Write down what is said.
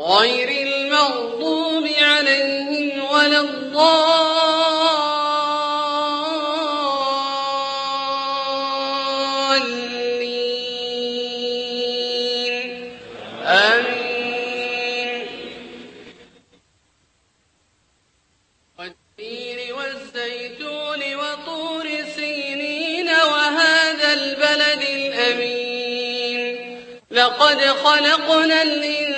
غير المغضوب عليهم ولا الضالين. آمين. والتين والزيتون وطور سينين وهذا البلد الأمين. لقد خلقنا الإنسان